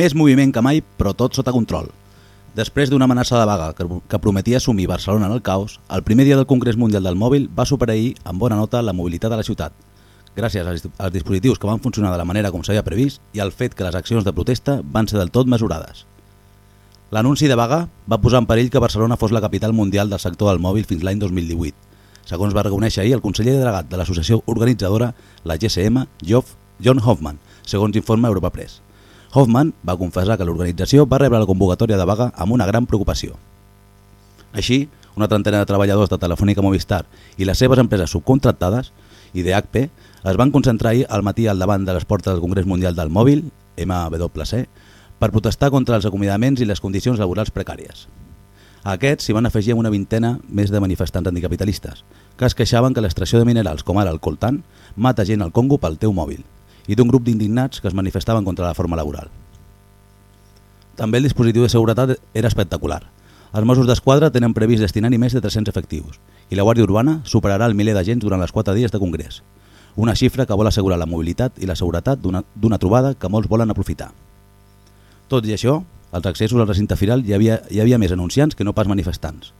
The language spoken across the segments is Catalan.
Més moviment que mai, però tot sota control. Després d'una amenaça de vaga que, prometia assumir Barcelona en el caos, el primer dia del Congrés Mundial del Mòbil va superar amb bona nota la mobilitat de la ciutat, gràcies als, dispositius que van funcionar de la manera com s'havia previst i al fet que les accions de protesta van ser del tot mesurades. L'anunci de vaga va posar en perill que Barcelona fos la capital mundial del sector del mòbil fins l'any 2018, segons va reconèixer ahir el conseller delegat de l'associació organitzadora, la GSM, Geoff John Hoffman, segons informa Europa Press. Hoffman va confessar que l'organització va rebre la convocatòria de vaga amb una gran preocupació. Així, una trentena de treballadors de Telefònica Movistar i les seves empreses subcontractades i d'HP es van concentrar ahir al matí al davant de les portes del Congrés Mundial del Mòbil, MWC, per protestar contra els acomiadaments i les condicions laborals precàries. A aquests s'hi van afegir una vintena més de manifestants anticapitalistes, que es queixaven que l'extracció de minerals, com ara el coltan, mata gent al Congo pel teu mòbil i d'un grup d'indignats que es manifestaven contra la forma laboral. També el dispositiu de seguretat era espectacular. Els Mossos d'Esquadra tenen previst destinar-hi més de 300 efectius i la Guàrdia Urbana superarà el miler d'agents durant les 4 dies de congrés, una xifra que vol assegurar la mobilitat i la seguretat d'una trobada que molts volen aprofitar. Tot i això, als accessos al recinte firal hi havia, hi havia més anunciants que no pas manifestants.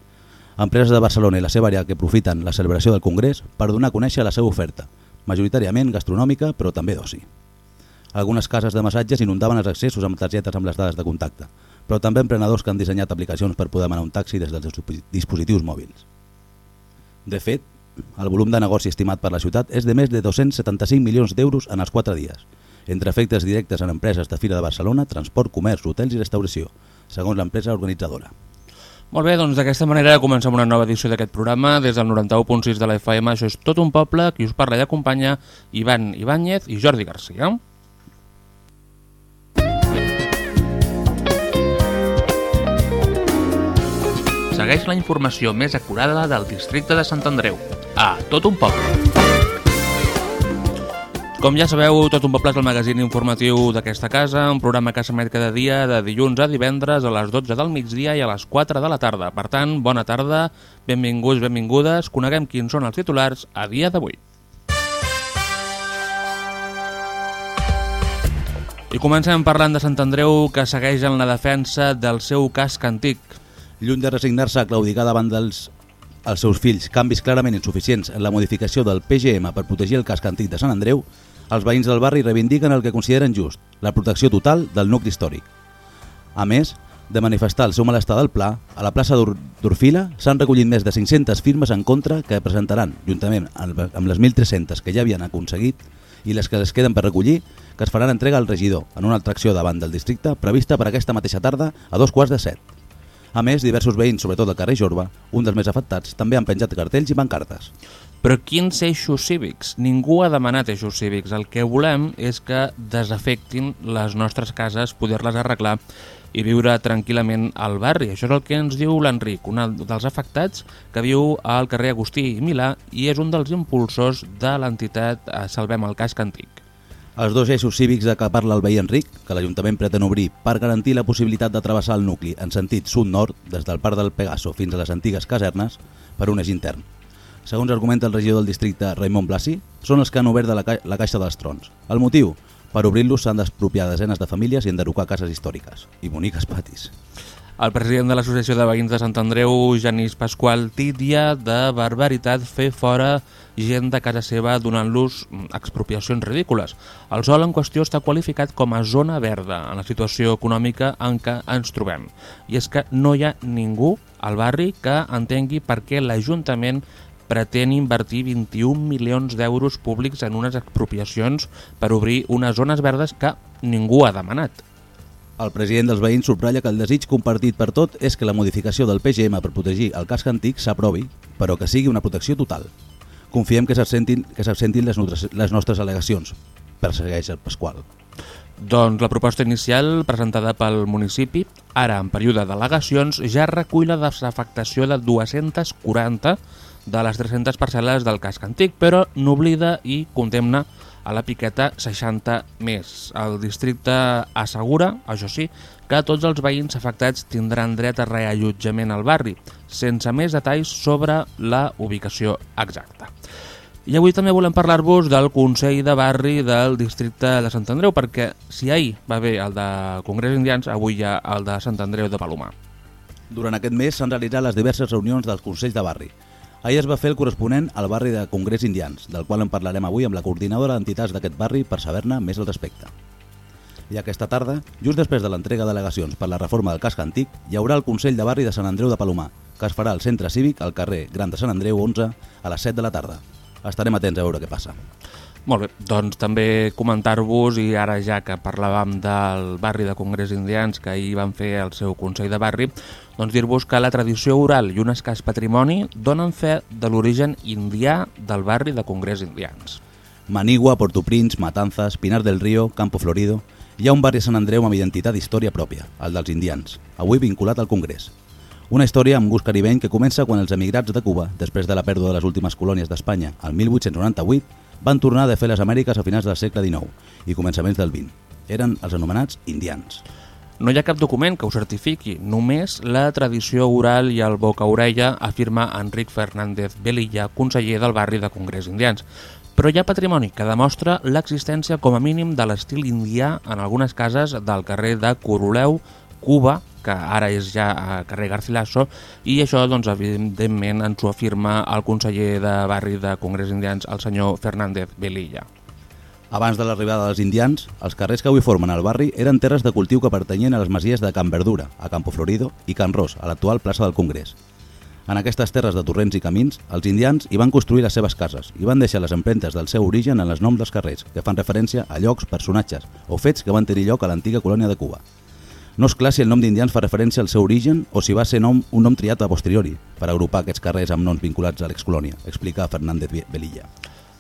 Empreses de Barcelona i la seva àrea que aprofiten la celebració del Congrés per donar a conèixer la seva oferta, majoritàriament gastronòmica però també d'oci. Algunes cases de massatges inundaven els accessos amb targetes amb les dades de contacte, però també emprenedors que han dissenyat aplicacions per poder demanar un taxi des dels dispositius mòbils. De fet, el volum de negoci estimat per la ciutat és de més de 275 milions d'euros en els 4 dies, entre efectes directes en empreses de Fira de Barcelona, transport, comerç, hotels i restauració, segons l'empresa organitzadora. Molt bé, doncs d'aquesta manera comencem una nova edició d'aquest programa des del 91.6 de la FM. Això és tot un poble, qui us parla i acompanya Ivan Ibáñez i Jordi Garcia. Segueix la informació més acurada del districte de Sant Andreu. A tot un poble. Com ja sabeu, Tot un poble és el magazín informatiu d'aquesta casa, un programa que s'emet cada dia de dilluns a divendres a les 12 del migdia i a les 4 de la tarda. Per tant, bona tarda, benvinguts, benvingudes, coneguem quins són els titulars a dia d'avui. I comencem parlant de Sant Andreu, que segueix en la defensa del seu casc antic. Lluny de resignar-se a claudicar davant dels els seus fills canvis clarament insuficients en la modificació del PGM per protegir el casc antic de Sant Andreu, els veïns del barri reivindiquen el que consideren just, la protecció total del nucli històric. A més, de manifestar el seu malestar del pla, a la plaça d'Orfila s'han recollit més de 500 firmes en contra que presentaran, juntament amb les 1.300 que ja havien aconseguit i les que les queden per recollir, que es faran entrega al regidor en una atracció davant del districte prevista per aquesta mateixa tarda a dos quarts de set. A més, diversos veïns, sobretot del carrer Jorba, un dels més afectats, també han penjat cartells i pancartes. Però quins eixos cívics? Ningú ha demanat eixos cívics. El que volem és que desafectin les nostres cases, poder-les arreglar i viure tranquil·lament al barri. Això és el que ens diu l'Enric, un dels afectats que viu al carrer Agustí i Milà i és un dels impulsors de l'entitat Salvem el Casc Antic. Els dos eixos cívics de què parla el veí Enric, que l'Ajuntament pretén obrir per garantir la possibilitat de travessar el nucli en sentit sud-nord des del Parc del Pegaso fins a les antigues casernes per un eix intern segons argumenta el regidor del districte Raimon Blasi, són els que han obert de la, ca la Caixa dels Trons. El motiu? Per obrir-los s'han d'expropiar desenes de famílies i enderrocar cases històriques i boniques patis. El president de l'Associació de Veïns de Sant Andreu, Genís Pasqual, tidia de barbaritat fer fora gent de casa seva donant-los expropiacions ridícules. El sol en qüestió està qualificat com a zona verda en la situació econòmica en què ens trobem. I és que no hi ha ningú al barri que entengui per què l'Ajuntament pretén invertir 21 milions d'euros públics en unes expropiacions per obrir unes zones verdes que ningú ha demanat. El president dels veïns subratlla que el desig compartit per tot és que la modificació del PGM per protegir el casc antic s'aprovi, però que sigui una protecció total. Confiem que s'absentin les, les nostres al·legacions, persegueix el Pasqual. Doncs la proposta inicial presentada pel municipi, ara en període d'al·legacions, ja recull la desafectació de 240 de les 300 parcel·les del casc antic, però n'oblida i condemna a la piqueta 60 més. El districte assegura, això sí, que tots els veïns afectats tindran dret a reallotjament al barri, sense més detalls sobre la ubicació exacta. I avui també volem parlar-vos del Consell de Barri del districte de Sant Andreu, perquè si ahir va bé el de Congrés Indians, avui hi ha el de Sant Andreu de Palomar. Durant aquest mes s'han realitzat les diverses reunions dels Consells de Barri. Ahir es va fer el corresponent al barri de Congrés Indians, del qual en parlarem avui amb la coordinadora d'entitats d'aquest barri per saber-ne més al respecte. I aquesta tarda, just després de l'entrega de delegacions per la reforma del casc antic, hi haurà el Consell de Barri de Sant Andreu de Palomar, que es farà al centre cívic al carrer Gran de Sant Andreu 11 a les 7 de la tarda. Estarem atents a veure què passa. Molt bé, doncs també comentar-vos, i ara ja que parlàvem del barri de Congrés Indians, que ahir van fer el seu Consell de Barri, doncs dir-vos que la tradició oral i un escàs patrimoni donen fe de l'origen indià del barri de Congrés Indians. Manigua, Porto Prince, Matanzas, Pinar del Río, Campo Florido... Hi ha un barri a Sant Andreu amb identitat i història pròpia, el dels indians, avui vinculat al Congrés. Una història amb gust caribeny que comença quan els emigrats de Cuba, després de la pèrdua de les últimes colònies d'Espanya, al 1898, van tornar de fer les Amèriques a finals del segle XIX i començaments del XX. Eren els anomenats indians. No hi ha cap document que ho certifiqui, només la tradició oral i el boca-orella, afirma Enric Fernández Belilla, conseller del barri de Congrés Indians. Però hi ha patrimoni que demostra l'existència com a mínim de l'estil indià en algunes cases del carrer de Coroleu, Cuba, que ara és ja a carrer Garcilaso, i això, doncs, evidentment, ens ho afirma el conseller de barri de Congrés Indians, el senyor Fernández Belilla. Abans de l'arribada dels indians, els carrers que avui formen el barri eren terres de cultiu que pertanyien a les masies de Can Verdura, a Campo Florido, i Can Ros, a l'actual plaça del Congrés. En aquestes terres de torrents i camins, els indians hi van construir les seves cases i van deixar les empremtes del seu origen en els noms dels carrers, que fan referència a llocs, personatges o fets que van tenir lloc a l'antiga colònia de Cuba. No és clar si el nom d'indians fa referència al seu origen o si va ser nom, un nom triat a posteriori per agrupar aquests carrers amb noms vinculats a l'excolònia, explica Fernández Belilla.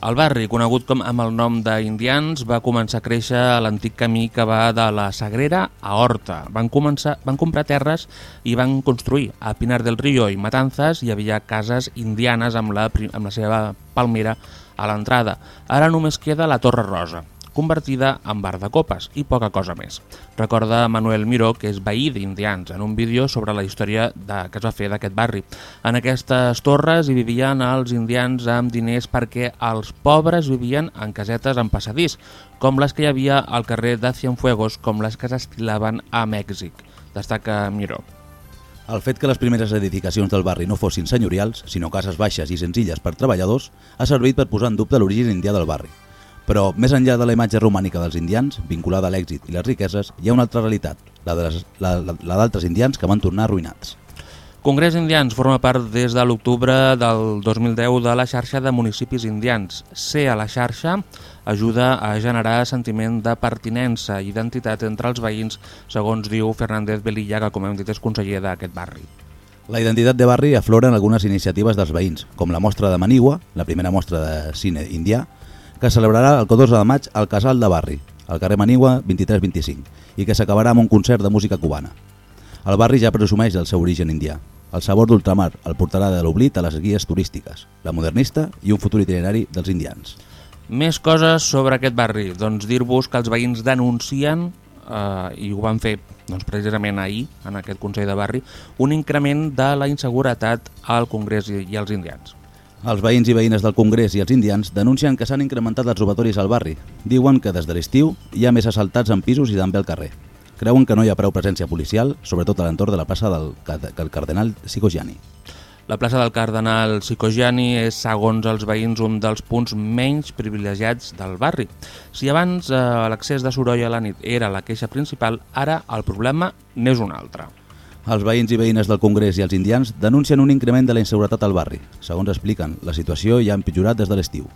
El barri, conegut com amb el nom d'Indians, va començar a créixer a l'antic camí que va de la Sagrera a Horta. Van, començar, van comprar terres i van construir. A Pinar del Río i Matanzas hi havia cases indianes amb la, amb la seva palmera a l'entrada. Ara només queda la Torre Rosa convertida en bar de copes i poca cosa més. Recorda Manuel Miró, que és veí d'Indians, en un vídeo sobre la història de, que es va fer d'aquest barri. En aquestes torres hi vivien els indians amb diners perquè els pobres vivien en casetes en passadís, com les que hi havia al carrer de Cienfuegos, com les que s'estilaven a Mèxic, destaca Miró. El fet que les primeres edificacions del barri no fossin senyorials, sinó cases baixes i senzilles per treballadors, ha servit per posar en dubte l'origen indià del barri. Però, més enllà de la imatge romànica dels indians, vinculada a l'èxit i les riqueses, hi ha una altra realitat, la d'altres indians que van tornar arruïnats. Congrés Indians forma part des de l'octubre del 2010 de la xarxa de municipis indians. Ser a la xarxa ajuda a generar sentiment de pertinença i identitat entre els veïns, segons diu Fernández Belilla, que com hem dit és conseller d'aquest barri. La identitat de barri aflora en algunes iniciatives dels veïns, com la mostra de Manigua, la primera mostra de cine indià, que celebrarà el 14 de maig al Casal de Barri, al carrer Manigua 23-25, i que s'acabarà amb un concert de música cubana. El barri ja presumeix el seu origen indià. El sabor d'ultramar el portarà de l'oblit a les guies turístiques, la modernista i un futur itinerari dels indians. Més coses sobre aquest barri. Doncs dir-vos que els veïns denuncien, eh, i ho van fer doncs, precisament ahir, en aquest Consell de Barri, un increment de la inseguretat al Congrés i als indians. Els veïns i veïnes del Congrés i els indians denuncien que s'han incrementat els robatoris al barri. Diuen que des de l'estiu hi ha més assaltats en pisos i també al carrer. Creuen que no hi ha prou presència policial, sobretot a l'entorn de la plaça del, del Cardenal Sicogiani. La plaça del Cardenal Sicogiani és, segons els veïns, un dels punts menys privilegiats del barri. Si abans eh, l'accés de soroll a la nit era la queixa principal, ara el problema n'és un altre. Els veïns i veïnes del Congrés i els indians denuncien un increment de la inseguretat al barri. Segons expliquen, la situació ja ha empitjorat des de l'estiu.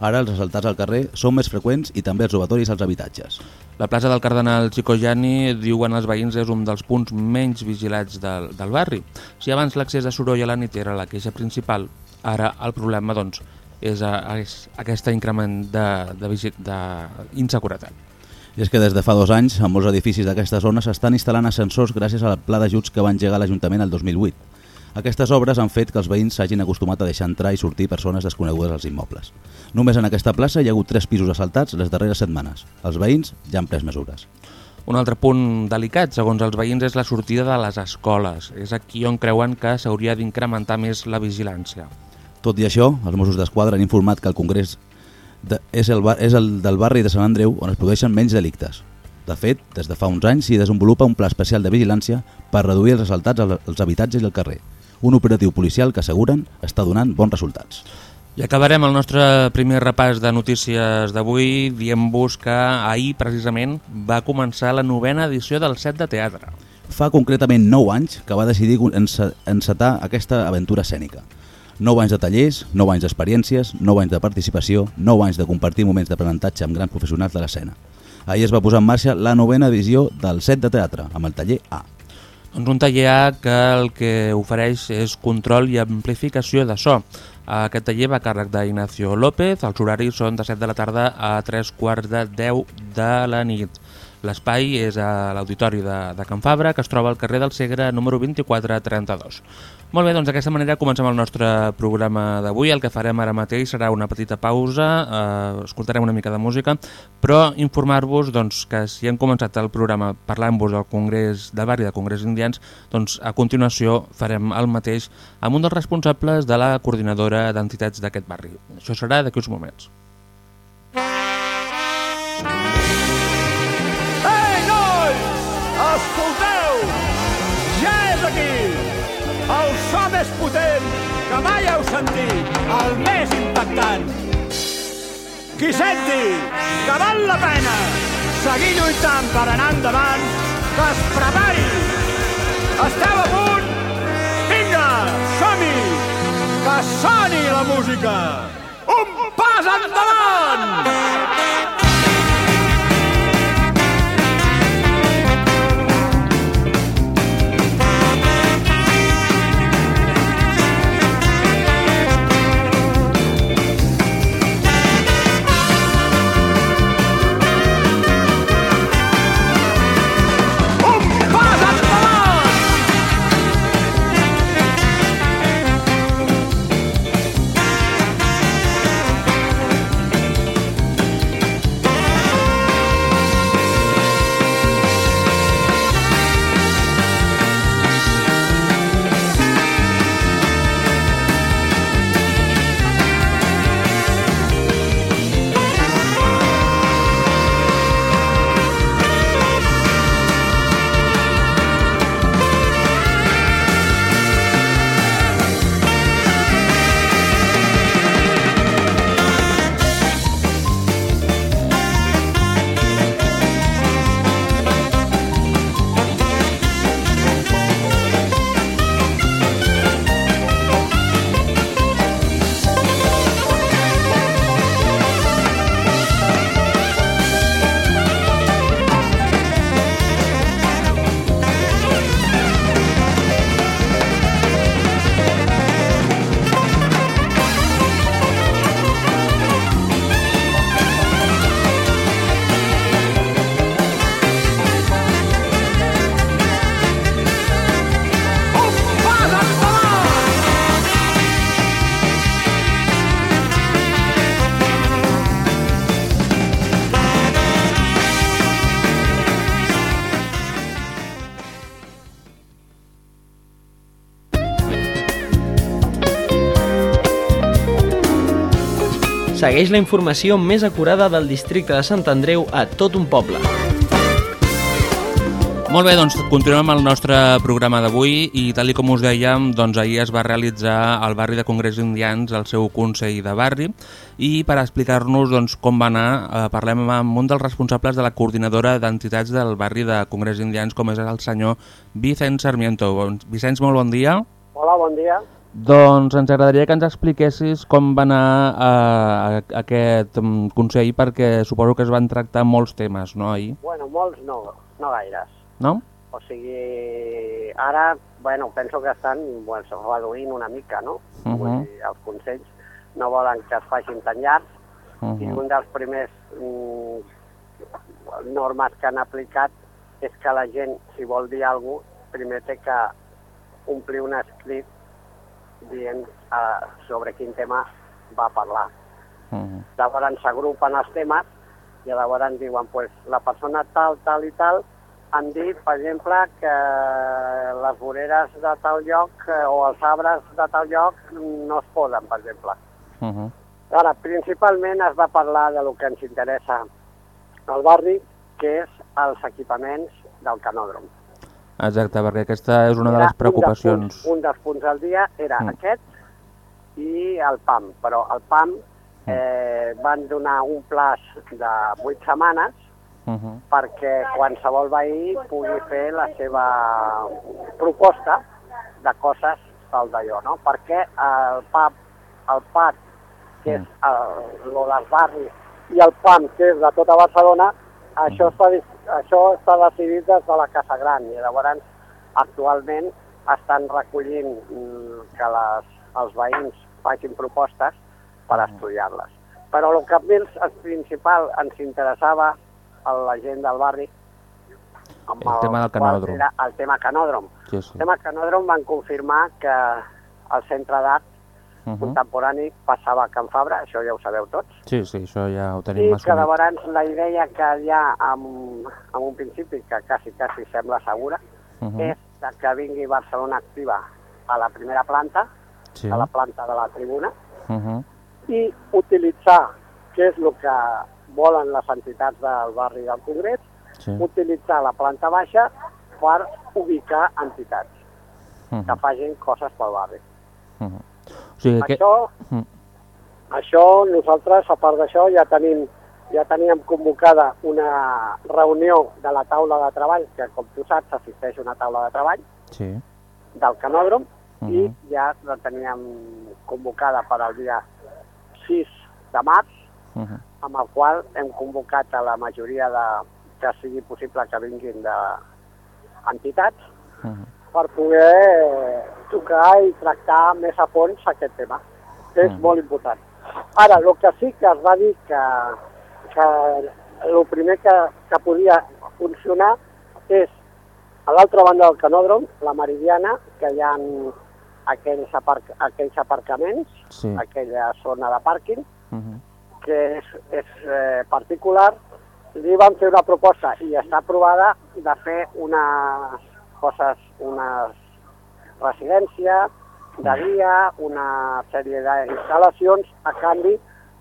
Ara els assaltats al carrer són més freqüents i també els robatoris als habitatges. La plaça del Cardenal Cicogiani, diuen els veïns, és un dels punts menys vigilats del, del barri. Si abans l'accés de soroll a la nit era la queixa principal, ara el problema doncs, és, és aquest increment d'inseguretat. I és que des de fa dos anys, en molts edificis d'aquesta zona s'estan instal·lant ascensors gràcies al pla d'ajuts que va engegar l'Ajuntament el 2008. Aquestes obres han fet que els veïns s'hagin acostumat a deixar entrar i sortir persones desconegudes als immobles. Només en aquesta plaça hi ha hagut tres pisos assaltats les darreres setmanes. Els veïns ja han pres mesures. Un altre punt delicat, segons els veïns, és la sortida de les escoles. És aquí on creuen que s'hauria d'incrementar més la vigilància. Tot i això, els Mossos d'Esquadra han informat que el Congrés de, és, el, bar- és el del barri de Sant Andreu on es produeixen menys delictes. De fet, des de fa uns anys s'hi desenvolupa un pla especial de vigilància per reduir els assaltats al- als habitatges i al carrer. Un operatiu policial que asseguren està donant bons resultats. I acabarem el nostre primer repàs de notícies d'avui dient-vos que ahir, precisament, va començar la novena edició del set de teatre. Fa concretament 9 anys que va decidir ence- encetar aquesta aventura escènica. 9 anys de tallers, 9 anys d'experiències, 9 anys de participació, 9 anys de compartir moments d'aprenentatge amb grans professionals de l'escena. Ahir es va posar en marxa la novena edició del set de teatre, amb el taller A. Doncs un taller A que el que ofereix és control i amplificació de so. Aquest taller va càrrec d'Ignacio López, els horaris són de 7 de la tarda a 3 quarts de 10 de la nit. L'espai és a l'auditori de, de Can Fabra, que es troba al carrer del Segre, número 2432. Molt bé, doncs d'aquesta manera comencem el nostre programa d'avui. El que farem ara mateix serà una petita pausa, eh, escoltarem una mica de música, però informar-vos doncs, que si hem començat el programa parlant-vos del Congrés del barri de Congrés Indians, doncs a continuació farem el mateix amb un dels responsables de la coordinadora d'entitats d'aquest barri. Això serà d'aquí uns moments. El so més potent que mai heu sentit! El més impactant! Qui senti que val la pena seguir lluitant per anar endavant, que es prepari! Esteu a punt? Vinga, som-hi! Que soni la música! Un pas endavant! Segueix la informació més acurada del districte de Sant Andreu a tot un poble. Molt bé, doncs continuem amb el nostre programa d'avui i tal i com us dèiem, doncs ahir es va realitzar al barri de Congrés Indians el seu Consell de Barri i per explicar-nos doncs, com va anar eh, parlem amb un dels responsables de la coordinadora d'entitats del barri de Congrés Indians com és el senyor Vicent Sarmiento. Vicenç, molt bon dia. Hola, bon dia. Doncs ens agradaria que ens expliquessis com va anar eh, aquest mm, Consell perquè suposo que es van tractar molts temes, no, ahir? Bueno, molts no, no gaires. No? O sigui, ara, bueno, penso que estan bueno, reduint una mica, no? Mhm. Vull dir, els consells no volen que es facin tan llargs Uh i un dels primers mm, normes que han aplicat és que la gent, si vol dir alguna cosa, primer té que omplir un escrit dient uh, sobre quin tema va parlar. -huh. Llavors s'agrupen els temes i llavors diuen pues, la persona tal, tal i tal han dit, per exemple, que les voreres de tal lloc eh, o els arbres de tal lloc no es poden, per exemple. Uh -huh. Ara, principalment es va parlar de lo que ens interessa al barri, que és els equipaments del canòdrom. Exacte, perquè aquesta és una de les preocupacions. Un dels punts, un dels punts del dia era Mm. mm. aquest i el PAM, però el PAM eh, van donar un plaç de 8 setmanes Uh -huh. perquè qualsevol veí pugui fer la seva proposta de coses tal d'allò, no? Perquè el PAP, el PAT, que és el, lo dels barris, i el PAM, que és de tota Barcelona, això està, dis- això està decidit des de la Casa Gran i llavors actualment estan recollint mm, que les, els veïns facin propostes per estudiar-les. Però el que més el principal ens interessava a la gent del barri amb El tema del canòdrom. Era el tema canòdrom. Sí, sí. El tema canòdrom van confirmar que el centre d'art Uh -huh. contemporani passava a Can Fabra, això ja ho sabeu tots, Sí, sí, això ja ho tenim i que llavors la idea que hi ha en, en un principi, que quasi, quasi sembla segura, Uh -huh. és que vingui Barcelona Activa a la primera planta, Sí. a la planta de la tribuna, Uh -huh. i utilitzar, que és el que volen les entitats del barri del Congrés, Sí. utilitzar la planta baixa per ubicar entitats Uh que -huh. facin coses pel barri. Uh -huh. O sigui que... Això, Mm. això nosaltres, a part d'això, ja tenim ja teníem convocada una reunió de la taula de treball, que com tu saps assisteix una taula de treball Sí. del canòdrom, i Mhm. ja la teníem convocada per al dia 6 de març, Uh -huh. amb el qual hem convocat a la majoria de que sigui possible que vinguin d'entitats Uh -huh. Per poder tocar i tractar més a fons aquest tema, que és Mm. molt important. Ara, el que sí que es va dir que, que el primer que, que podia funcionar és a l'altra banda del canòdrom, la Meridiana, que hi ha aquells, aparc aquells aparcaments, Sí. aquella zona de pàrquing, Uh -huh. que és, és eh, particular, li van fer una proposta i està aprovada de fer unes coses, unes residència de dia, una sèrie d'instal·lacions a canvi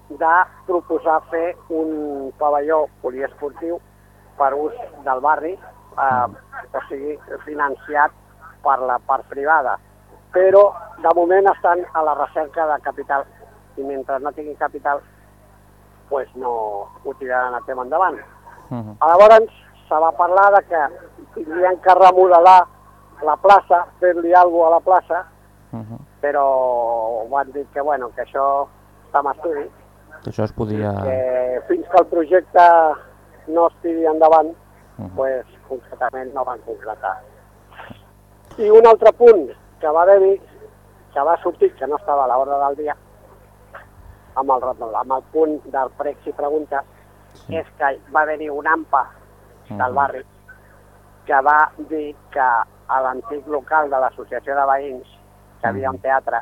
de proposar fer un pavelló poliesportiu per ús del barri, eh, o sigui, financiat per la part privada. Però, de moment, estan a la recerca de capital i mentre no tinguin capital, pues no ho tiraran a tema endavant. Uh -huh. Llavors, se va parlar de que tindrien que remodelar la plaça, fer-li alguna a la plaça, Uh -huh. però van dir que, bueno, que això està en estudi, Que això es podia... que fins que el projecte no es tiri endavant, Uh -huh. pues, concretament no van concretar. I un altre punt que va haver-hi, que va sortir, que no estava a l'ordre del dia, amb el, amb el punt del pregs i preguntes, Sí. és que va haver-hi un AMPA del Mhm. barri que va dir que a l'antic local de l'associació de veïns, que havia un teatre,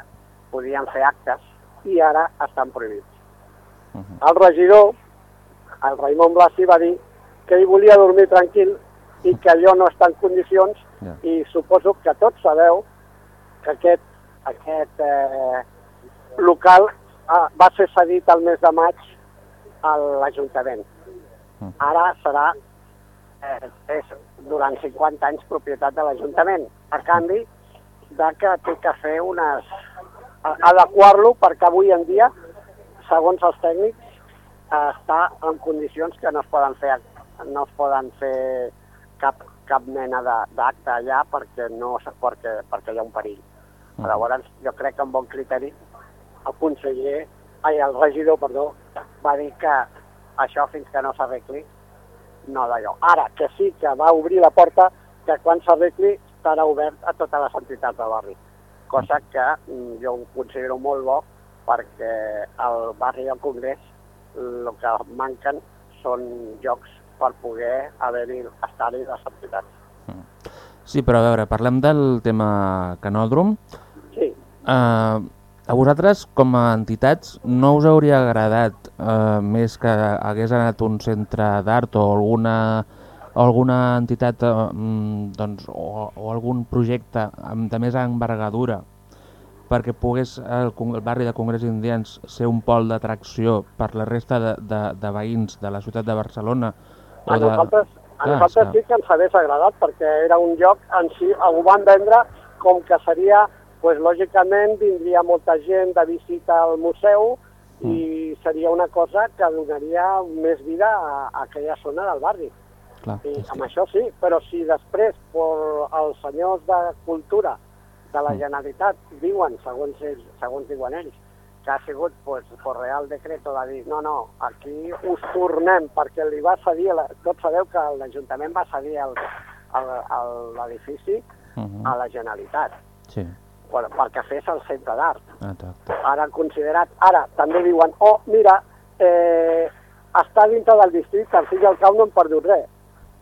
podien fer actes i ara estan prohibits. Uh -huh. El regidor, el Raimon Blasi, va dir que ell volia dormir tranquil i que allò no està en condicions i suposo que tots sabeu que aquest, aquest eh, local eh, va ser cedit el mes de maig a l'Ajuntament. Mm. Ara serà eh, és durant 50 anys propietat de l'Ajuntament, a canvi de que té que fer unes... adequar-lo perquè avui en dia, segons els tècnics, eh, està en condicions que no es poden fer, no es poden fer cap, cap mena d'acte allà perquè, no, perquè, perquè hi ha un perill. Mhm. Llavors, jo crec que amb bon criteri el conseller, ai, el regidor, perdó, va dir que això fins que no s'arregli no d'allò. Ara, que sí que va obrir la porta que quan s'arregli estarà obert a totes les entitats del barri. Cosa que mm, jo ho considero molt bo perquè al barri del Congrés el que manquen són llocs per poder haver-hi, estar-hi les entitats. Sí, però a veure, parlem del tema canòdrom. Sí, Uh, a vosaltres, com a entitats, no us hauria agradat uh, més que hagués anat un centre d'art o alguna, alguna entitat eh, mm, doncs, o, o algun projecte amb, de més envergadura perquè pogués el, el barri de Congrés Indians ser un pol d'atracció per la resta de, de, de veïns de la ciutat de Barcelona o A de... nosaltres, a Clar, nosaltres sí que ens hagués agradat perquè era un lloc en si, ho van vendre com que seria, pues, lògicament vindria molta gent de visita al museu i seria una cosa que donaria més vida a, a aquella zona del barri. Clar, I amb que- això sí, però si després per els senyors de cultura de la Mm. Generalitat diuen, segons, ells, segons diuen ells, que ha sigut pues, per real decreto de dir no, no, aquí us tornem perquè li va cedir, la, tots sabeu que l'Ajuntament va cedir l'edifici Mhm. a la Generalitat Sí, per, perquè fes el centre d'art. Ara han considerat, ara també diuen, oh, mira, eh, està dintre del districte, al fi i al cap no hem perdut res.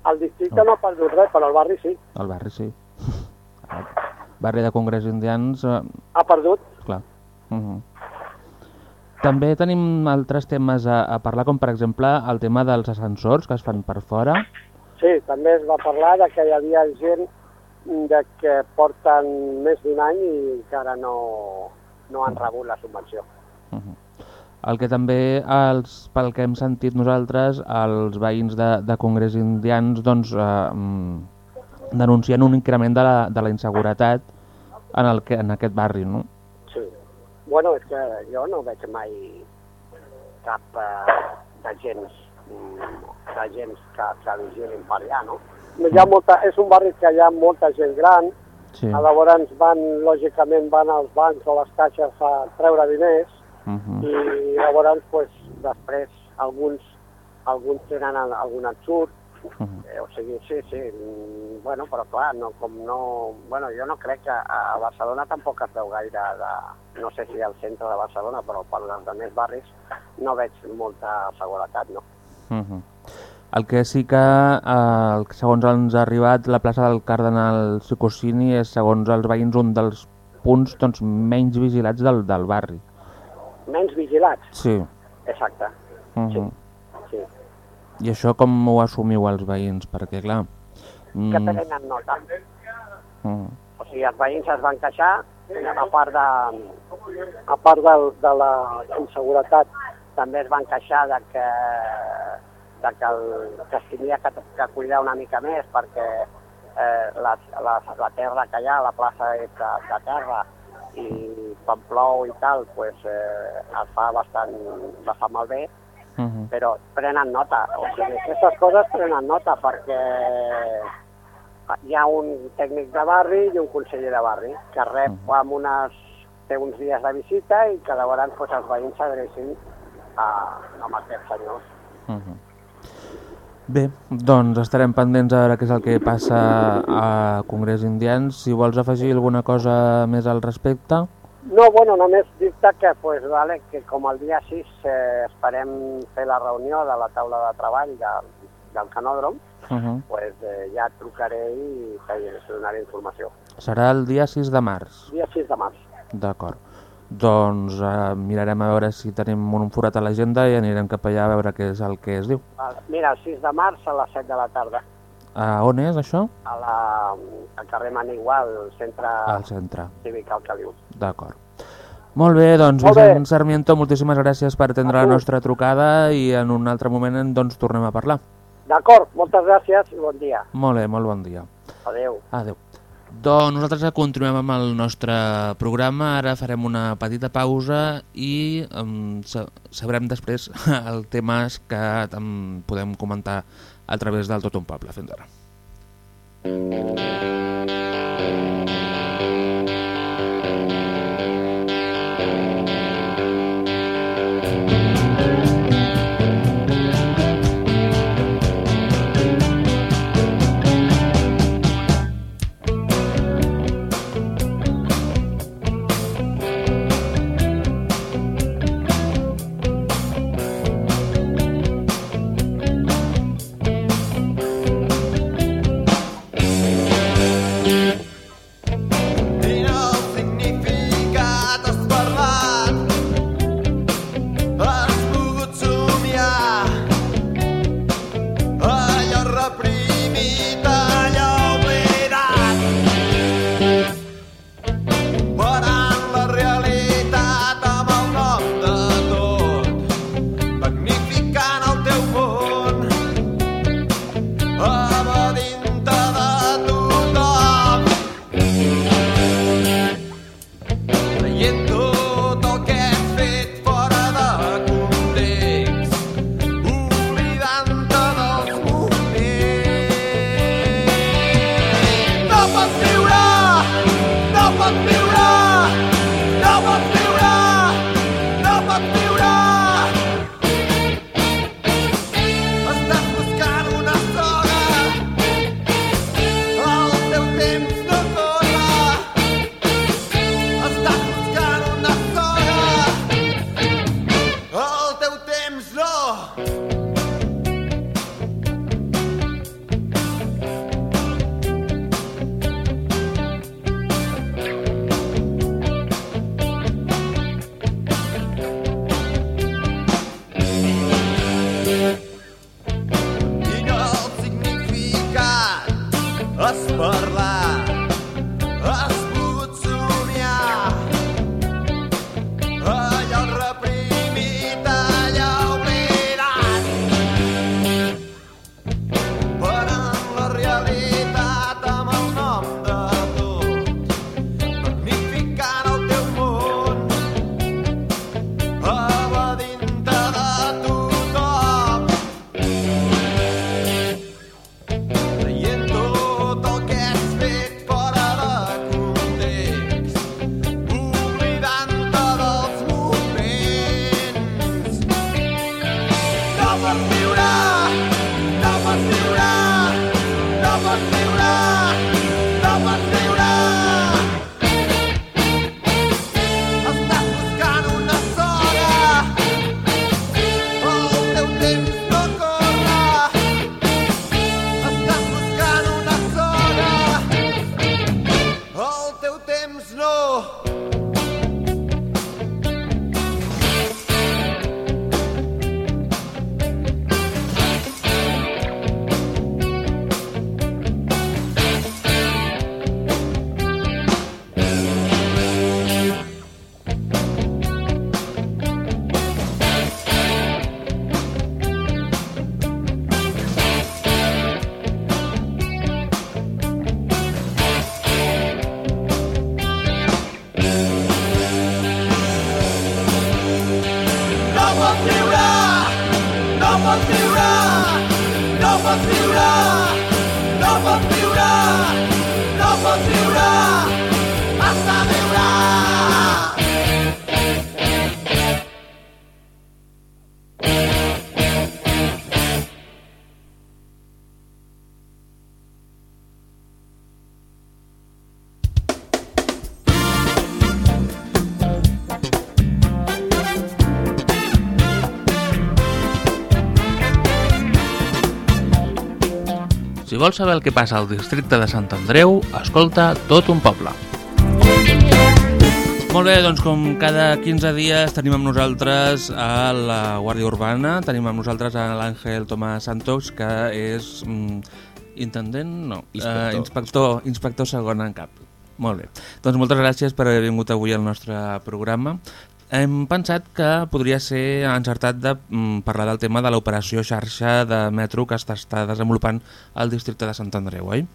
El districte no ha perdut res, però el barri sí. El barri sí. El barri de Congrés Indians, eh, Ha perdut. clar. Mhm. També tenim altres temes a, a parlar, com per exemple el tema dels ascensors que es fan per fora. Sí, també es va parlar de que hi havia gent de que porten més d'un any i encara no, no han rebut la subvenció. Mhm. El que també, els, pel que hem sentit nosaltres, els veïns de, de Congrés Indians doncs, eh, denuncien un increment de la, de la inseguretat en, el que, en aquest barri, no? Sí. Bueno, és que jo no veig mai cap eh, d'agents mm, d'agents que, que vigilin per allà, no? Hi ha molta, és un barri que hi ha molta gent gran, Sí. llavors van, lògicament, van als bancs o les caixes a treure diners Mhm. i llavors, pues, després, alguns, alguns tenen al- algun ensurt, Mhm. eh, o sigui, sí, sí, mm, bueno, però clar, no, com no... Bueno, jo no crec que a Barcelona tampoc es veu gaire de... No sé si al centre de Barcelona, però per als altres barris no veig molta seguretat, no. Mhm. El que sí que, eh, segons ens ha arribat, la plaça del Cardenal Sicocini és, segons els veïns, un dels punts doncs, menys vigilats del, del barri. Menys vigilats, Sí. exacte, Mhm. sí. I això com ho assumiu els veïns? Perquè, clar... Que mm, prenen nota. mm, O sigui, els veïns es van queixar, a part de, a part de, de la inseguretat, també es van queixar de que, de que, el, que tenia que, que cuidar una mica més perquè eh, la, la, la terra que hi ha, la plaça és de, de terra, i quan plou i tal, pues, eh, es fa bastant, bastant malbé, mhm. però prenen nota. O sigui, aquestes coses prenen nota perquè hi ha un tècnic de barri i un conseller de barri que rep amb unes, té uns dies de visita i que llavors pues, els veïns s'adrecin a, amb aquests senyors. Mhm. Bé, doncs estarem pendents a veure què és el que passa a Congrés Indians. Si vols afegir alguna cosa més al respecte... No, bueno, només dir-te que, pues, vale, que com el dia 6 eh, esperem fer la reunió de la taula de treball del, del canòdrom, Uh -huh. pues, eh, ja et trucaré i te donaré informació. Serà el dia 6 de març. Dia 6 de març. D'acord. Doncs eh, mirarem a veure si tenim un forat a l'agenda i anirem cap allà a veure què és el que es diu. Mira, el 6 de març a les 7 de la tarda, A on és això? a la, al carrer Manigua, al centre Al centre. cívic al Caliu. D'acord. Molt bé, doncs Molt bé. Vicent Sarmiento, moltíssimes gràcies per atendre la nostra trucada i en un altre moment en- doncs tornem a parlar. D'acord, moltes gràcies i bon dia. Molt bé, molt bon dia. Adéu. Adéu. Doncs nosaltres continuem amb el nostre programa, ara farem una petita pausa i um, sabrem després els temes que um, podem comentar a través del Tot un Poble. Fins ara. Thank no pots viure, no pots viure, no pots viure, no pots viure, Si vols saber el que passa al districte de Sant Andreu, escolta tot un poble. Molt bé, doncs com cada 15 dies tenim amb nosaltres a la Guàrdia Urbana, tenim amb nosaltres a l'Àngel Tomàs Santos, que és mm, intendent, no, Inspector. Eh, inspector, inspector segon en cap. Molt bé, doncs moltes gràcies per haver vingut avui al nostre programa. Hem pensat que podria ser encertat de mm, parlar del tema de l'operació xarxa de metro que està, està desenvolupant al districte de Sant Andreu, oi?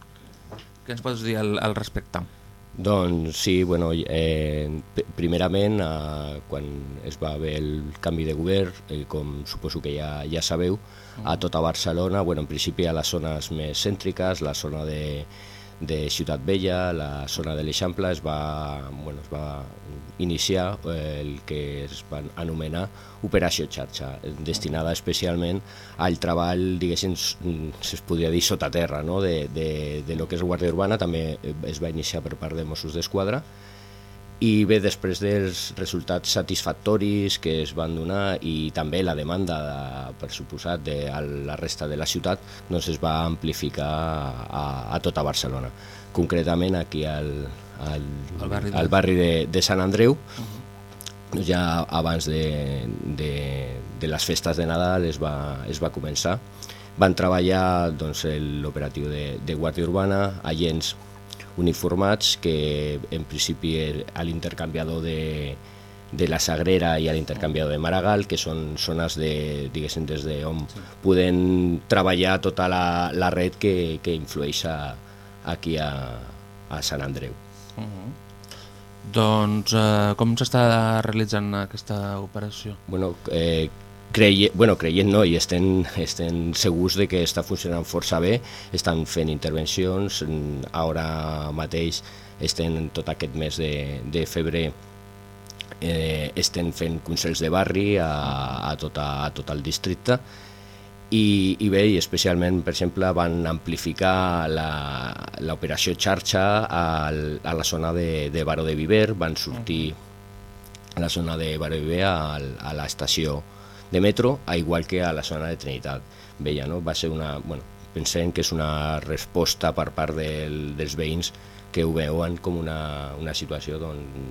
Què ens pots dir al, al respecte? Doncs sí, bueno, eh, primerament, eh, quan es va haver el canvi de govern, eh, com suposo que ja, ja sabeu, a tota Barcelona, bueno, en principi a les zones més cèntriques, la zona de, de Ciutat Vella, la zona de l'Eixample, es va, bueno, es va iniciar eh, el que es va anomenar Operació Xarxa, destinada especialment al treball, diguéssim, es podria dir sota terra, no? de, de, de lo que és Guàrdia Urbana, també es va iniciar per part de Mossos d'Esquadra, i bé, després dels resultats satisfactoris que es van donar i també la demanda, de, per suposat, de la resta de la ciutat, doncs es va amplificar a, a tota Barcelona. Concretament aquí al, al, Al barri de- al barri de, de Sant Andreu, doncs ja abans de, de, de les festes de Nadal es va, es va començar. Van treballar doncs, el- l'operatiu de, de Guàrdia Urbana, agents uniformats que en principi a l'intercanviador de, de la Sagrera i a l'intercanviador de Maragall, que són zones de, diguéssim, des d'on sí. podem treballar tota la, la red que, que influeix a, aquí a, a Sant Andreu. Uh -huh. Doncs eh, com s'està realitzant aquesta operació? bueno, eh, creie, bueno, creient no, i estem, estem segurs de que està funcionant força bé, estan fent intervencions, ara mateix estem tot aquest mes de, de febrer eh, estem fent consells de barri a, a, tota, a tot el districte i, i bé, i especialment, per exemple, van amplificar la- l'operació xarxa al, a la zona de, de Baró de Viver, van sortir a la zona de Baró de Viver a, a l'estació de metro, a igual que a la zona de Trinitat Vella. No? Va ser una, bueno, pensem que és una resposta per part del, dels veïns que ho veuen com una, una situació doncs,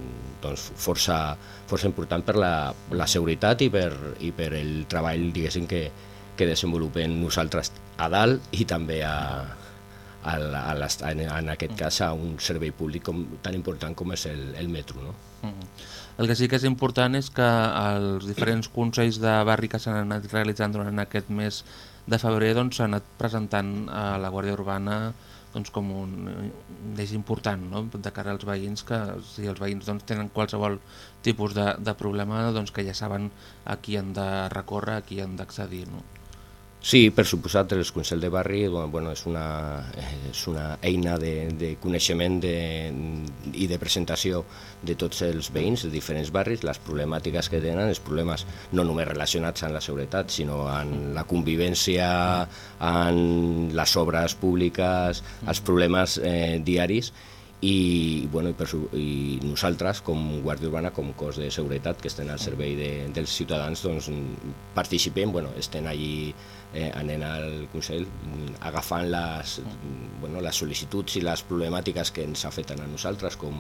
doncs força, força important per la, la seguretat i per, i per el treball diguéssim que, que desenvolupem nosaltres a dalt i també a, a, la- a les- en, en aquest cas a un servei públic com, tan important com és el, el metro. No? Mhm. El que sí que és important és que els diferents consells de barri que s'han anat realitzant durant aquest mes de febrer doncs, s'han anat presentant a la Guàrdia Urbana doncs, com un un eix important no? de cara als veïns, que si els veïns doncs, tenen qualsevol tipus de, de problema doncs, que ja saben a qui han de recórrer, a qui han d'accedir. No? Sí, per suposat, el Consell de Barri bueno, bueno, és, una, és una eina de, de coneixement de, i de presentació de tots els veïns de diferents barris, les problemàtiques que tenen, els problemes no només relacionats amb la seguretat, sinó amb la convivència, amb les obres públiques, els problemes eh, diaris, i, bueno, i, per, i nosaltres com Guàrdia Urbana, com cos de seguretat que estem al servei de, dels ciutadans doncs, participem, bueno, estem allí eh, anant al Consell mm, agafant les, mm, bueno, les sol·licituds i les problemàtiques que ens afecten a nosaltres com,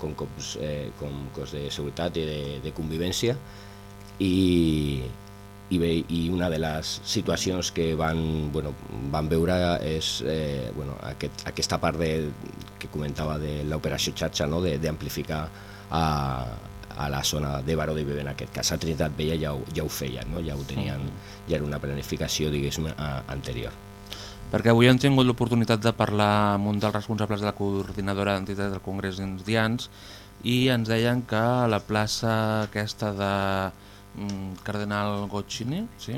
com, cos, eh, com cos de seguretat i de, de convivència i, i, bé, i una de les situacions que van, bueno, van veure és eh, bueno, aquest, aquesta part de, que comentava de l'operació xarxa, no? de- d'amplificar a, a la zona de Baró de Viver en aquest cas. A Trinitat Vella ja ho, ja ho feien, no? ja ho tenien, ja era una planificació diguéssim anterior. Perquè avui hem tingut l'oportunitat de parlar amb un dels responsables de la coordinadora d'entitats del Congrés d'Indians i ens deien que la plaça aquesta de mm, Cardenal Gocini, sí?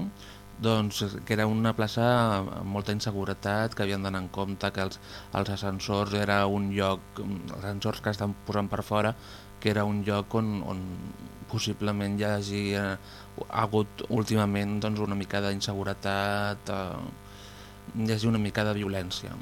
doncs que era una plaça amb molta inseguretat, que havien d'anar en compte que els, els ascensors era un lloc, mm, els ascensors que estan posant per fora, que era un lloc on, on possiblement hi hagi eh, ha hagut últimament doncs, una mica d'inseguretat, eh, hi hagi una mica de violència.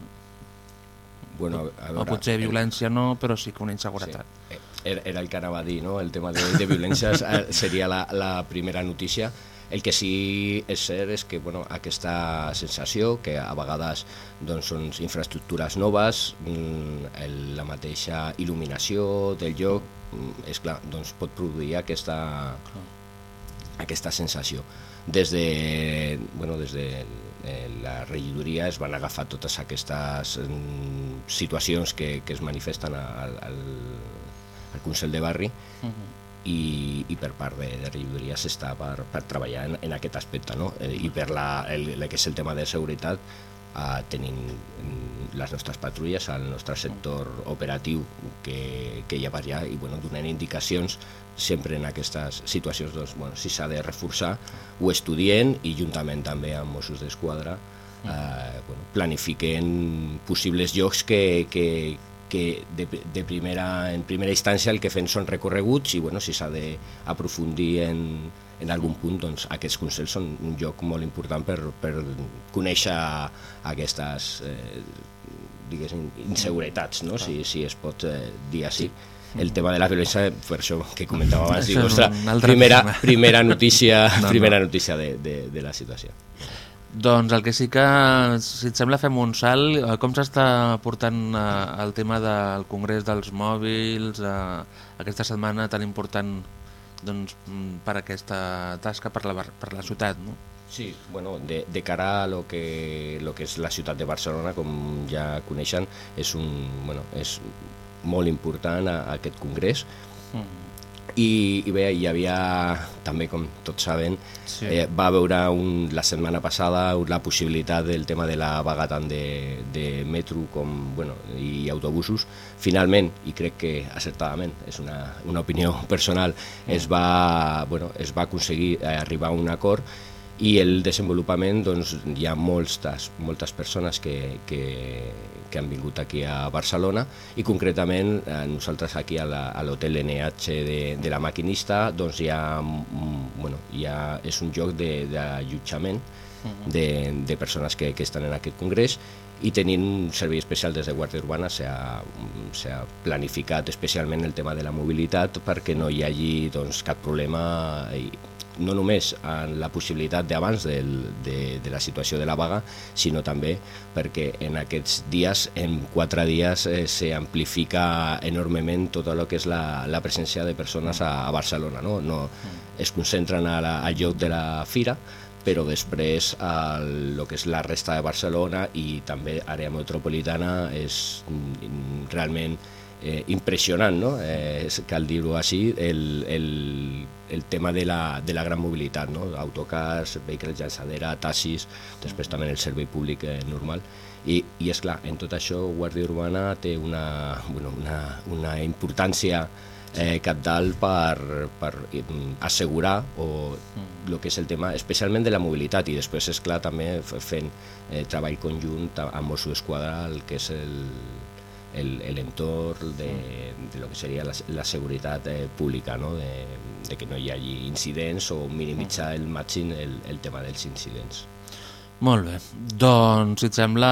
Bueno, a, a O potser eh, violència no, però sí que una inseguretat. Sí. Eh, Era, era el que anava a dir, no? el tema de, de violències seria la, la primera notícia. El que sí és cert és que bueno, aquesta sensació, que a vegades doncs, són infraestructures noves, mm, el, la mateixa il·luminació del lloc, és clar, doncs pot produir aquesta, aquesta sensació. Des de, bueno, des de la regidoria es van agafar totes aquestes mm, situacions que, que es manifesten al, al, al Consell de Barri Uh -huh. i, i per part de, de regidoria s'està per, per treballar en, en aquest aspecte no? eh, i per la, el, el que és el tema de seguretat tenim mm, les nostres patrulles al nostre sector operatiu que, que hi ha per allà. I bueno, donant indicacions sempre en aquestes situacions doncs, bueno, si s'ha de reforçar ho estudien i juntament també amb Mossos d'Esquadra eh, bueno, planifiquen possibles llocs que, que, que de, de primera, en primera instància el que fem són recorreguts i bueno, si s'ha d'aprofundir en, en algun punt, doncs aquests consells són un lloc molt important per, per conèixer aquestes eh, diguéssim, inseguretats, no? si, si es pot eh, dir així. El tema de la violència, per això que comentava abans, dic, ostres, primera, tema. primera notícia, No, no. primera notícia de, de, de la situació. Doncs el que sí que, si et sembla, fem un salt. Eh, Com s'està portant eh, el tema del Congrés dels Mòbils, eh, aquesta setmana tan important doncs, mm, per aquesta tasca per la, per la ciutat, no? Sí, bueno, de, de cara a lo que, lo que és la ciutat de Barcelona, com ja coneixen, és, un, bueno, és molt important a, a aquest congrés i, i bé, hi havia també, com tots saben, Sí. eh, va veure un, la setmana passada la possibilitat del tema de la vaga tant de, de metro com, bueno, i autobusos. Finalment, i crec que acertadament, és una, una opinió personal, es va, bueno, es va aconseguir arribar a un acord i el desenvolupament doncs, hi ha moltes, moltes persones que, que, que han vingut aquí a Barcelona i concretament eh, nosaltres aquí a l'hotel NH de, de la maquinista doncs hi ha, mm, bueno, hi ha, és un lloc de- d'allotjament de, de persones que, que estan en aquest congrés i tenint un servei especial des de Guàrdia Urbana s'ha planificat especialment el tema de la mobilitat perquè no hi hagi doncs, cap problema i, no només en la possibilitat d'abans de, de la situació de la vaga, sinó també perquè en aquests dies, en quatre dies, eh, s'amplifica enormement tot el que és la, la presència de persones a, a Barcelona. No? No, es concentren a la, al lloc de la fira, però després el, el que és la resta de Barcelona i també àrea metropolitana és mm, realment eh, impressionant, no? eh, cal dir-ho així, el, el, el tema de la, de la gran mobilitat, no? autocars, vehicles llançadera, taxis, després també el servei públic eh, normal. I, I és clar, en tot això Guàrdia Urbana té una, bueno, una, una importància eh, capdalt per, per eh, assegurar o el que és el tema especialment de la mobilitat i després és clar també fent eh, treball conjunt amb Mossos d'Esquadra el que és el, el, el entorn de, de lo que seria la, la seguretat eh, pública, no? de, de que no hi hagi incidents o minimitzar el màxim el, el tema dels incidents. Molt bé, doncs si et sembla,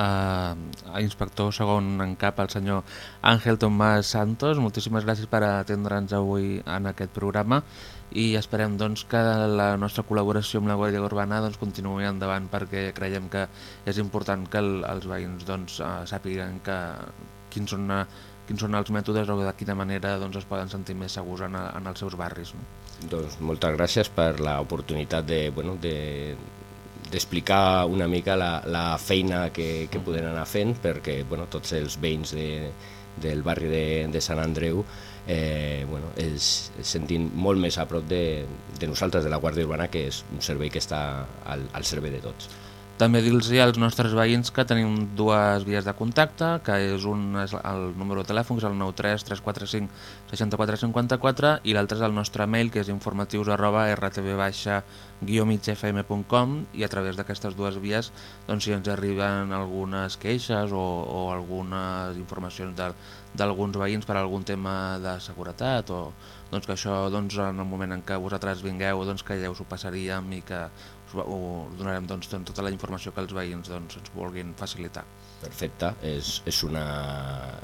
eh, inspector segon en cap, el senyor Àngel Tomàs Santos, moltíssimes gràcies per atendre'ns avui en aquest programa i esperem doncs, que la nostra col·laboració amb la Guàrdia Urbana doncs, continuï endavant perquè creiem que és important que el, els veïns doncs, eh, sàpiguen que, quins, són, eh, quins són els mètodes o de quina manera doncs, es poden sentir més segurs en, en els seus barris. No? Doncs moltes gràcies per l'oportunitat de, bueno, de, d'explicar una mica la, la feina que, que podem anar fent perquè bueno, tots els veïns de, del barri de, de Sant Andreu eh, bueno, es, es sentin molt més a prop de, de nosaltres, de la Guàrdia Urbana, que és un servei que està al, al servei de tots. També dir-los als nostres veïns que tenim dues vies de contacte, que és un és el número de telèfon, que és el 93 345 64 54, i l'altre és el nostre mail, que és informatius arroba rtv-migfm.com, i a través d'aquestes dues vies, doncs, si ens arriben algunes queixes o, o algunes informacions d'alguns veïns per algun tema de seguretat, o doncs, que això doncs, en el moment en què vosaltres vingueu, doncs, que ja us ho passaríem i que us, va- us donarem doncs, doncs, tota la informació que els veïns doncs, ens vulguin facilitar. Perfecte, és, és una,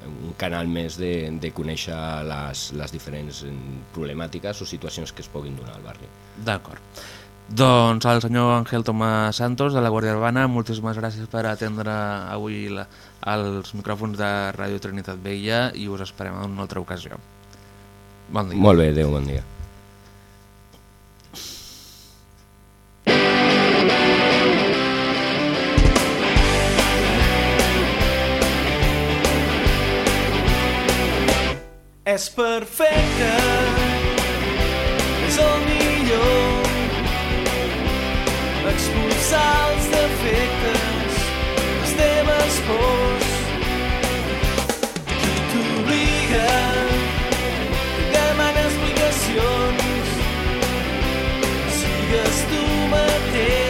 un canal més de, de conèixer les, les diferents mm, problemàtiques o situacions que es puguin donar al barri. D'acord. Doncs el senyor Ángel Tomàs Santos de la Guàrdia Urbana, moltíssimes gràcies per atendre avui la, els micròfons de Ràdio Trinitat Vella i us esperem en una altra ocasió. Bon dia. Molt bé, adéu, bon dia. És perfecte, és el millor. Expulsar els defectes, les teves pors. Qui t'obliga, que demana explicacions. Sigues tu mateix,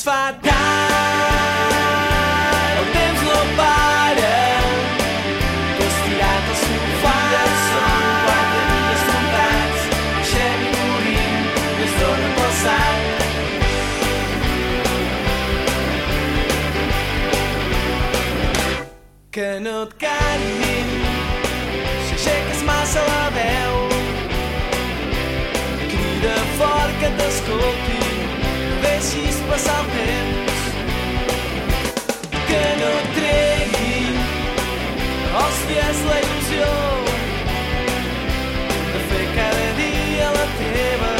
as fadas. É o temps no para, piratas sofars són un de milles trompats. Deixem i morim, es donen pel sac. que no et canyin si aixeques massa la veu crida fort que t'escolti passar el temps que no tregui els dies la il·lusió de fer cada dia la teva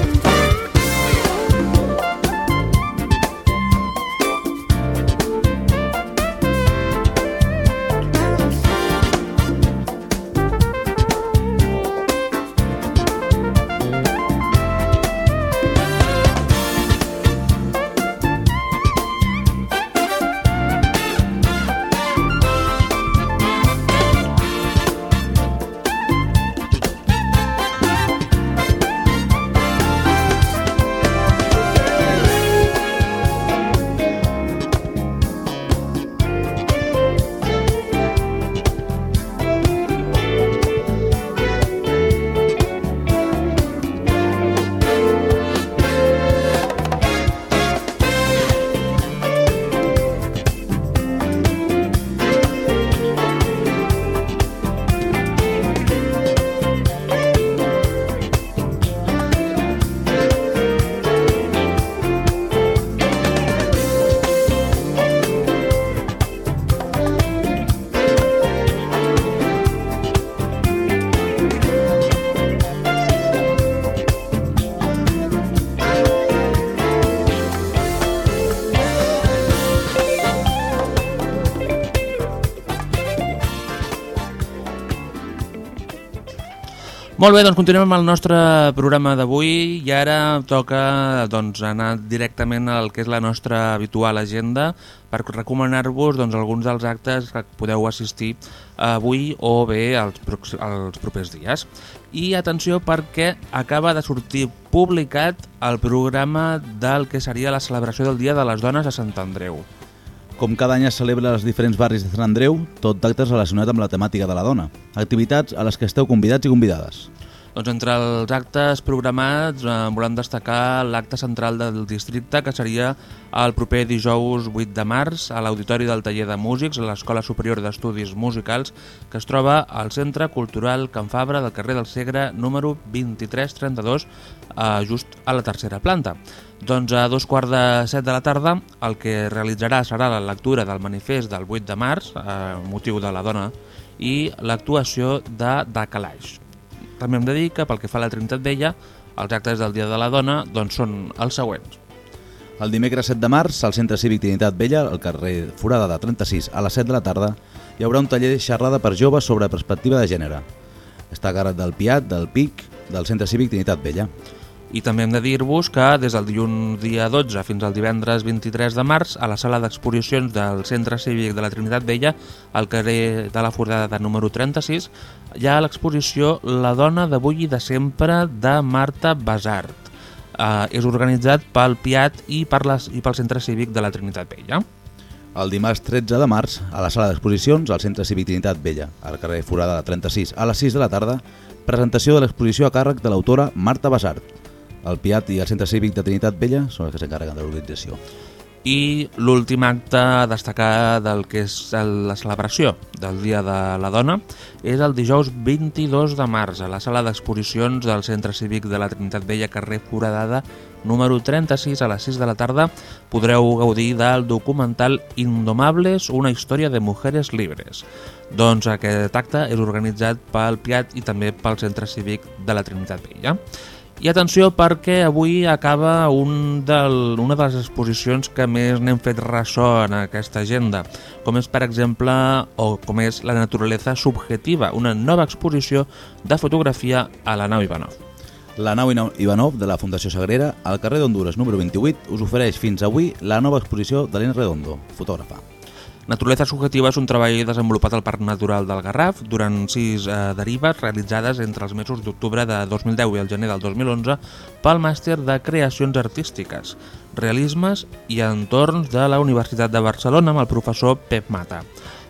Molt bé, doncs continuem amb el nostre programa d'avui i ara toca doncs, anar directament al que és la nostra habitual agenda per recomanar-vos doncs, alguns dels actes que podeu assistir avui o bé els, els propers dies. I atenció perquè acaba de sortir publicat el programa del que seria la celebració del Dia de les Dones a Sant Andreu. Com cada any es celebra als diferents barris de Sant Andreu, tot d'actes relacionat amb la temàtica de la dona. Activitats a les que esteu convidats i convidades. Doncs entre els actes programats eh, volem destacar l'acte central del districte que seria el proper dijous 8 de març a l'Auditori del Taller de Músics a l'Escola Superior d'Estudis Musicals que es troba al Centre Cultural Can Fabra del carrer del Segre número 2332 eh, just a la tercera planta. Doncs a dos quarts de set de la tarda el que realitzarà serà la lectura del manifest del 8 de març, eh, motiu de la dona, i l'actuació de Da Calaix. També hem de dir que pel que fa a la Trinitat Vella, els actes del Dia de la Dona doncs, són els següents. El dimecres 7 de març, al Centre Cívic Trinitat Vella, al carrer Forada de 36 a les 7 de la tarda, hi haurà un taller xerrada per joves sobre perspectiva de gènere. Està a del PIAT, del PIC, del Centre Cívic Trinitat Vella. I també hem de dir-vos que des del dilluns dia 12 fins al divendres 23 de març a la sala d'exposicions del Centre Cívic de la Trinitat Vella, al carrer de la Forada de número 36, hi ha l'exposició La dona d'avui i de sempre de Marta Basart. Uh, és organitzat pel PIAT i, per les, i pel Centre Cívic de la Trinitat Vella. El dimarts 13 de març, a la sala d'exposicions, al Centre Cívic Trinitat Vella, al carrer Forada de 36, a les 6 de la tarda, presentació de l'exposició a càrrec de l'autora Marta Basart. El PIAT i el Centre Cívic de Trinitat Vella són els que s'encarreguen de l'organització. I l'últim acte a destacar del que és la celebració del Dia de la Dona és el dijous 22 de març a la sala d'exposicions del Centre Cívic de la Trinitat Vella, carrer Foradada, número 36 a les 6 de la tarda. Podreu gaudir del documental Indomables, una història de mujeres libres. Doncs aquest acte és organitzat pel PIAT i també pel Centre Cívic de la Trinitat Vella. I atenció perquè avui acaba un del, una de les exposicions que més n'hem fet ressò en aquesta agenda, com és, per exemple, o com és La naturaleza subjetiva, una nova exposició de fotografia a la nau Ivanov. La nau Ivanov de la Fundació Sagrera, al carrer d'Honduras número 28, us ofereix fins avui la nova exposició d'Helena Redondo, fotògrafa. Naturaleza subjetiva és un treball desenvolupat al Parc Natural del Garraf durant sis eh, derives realitzades entre els mesos d'octubre de 2010 i el gener del 2011 pel màster de Creacions Artístiques, Realismes i Entorns de la Universitat de Barcelona amb el professor Pep Mata.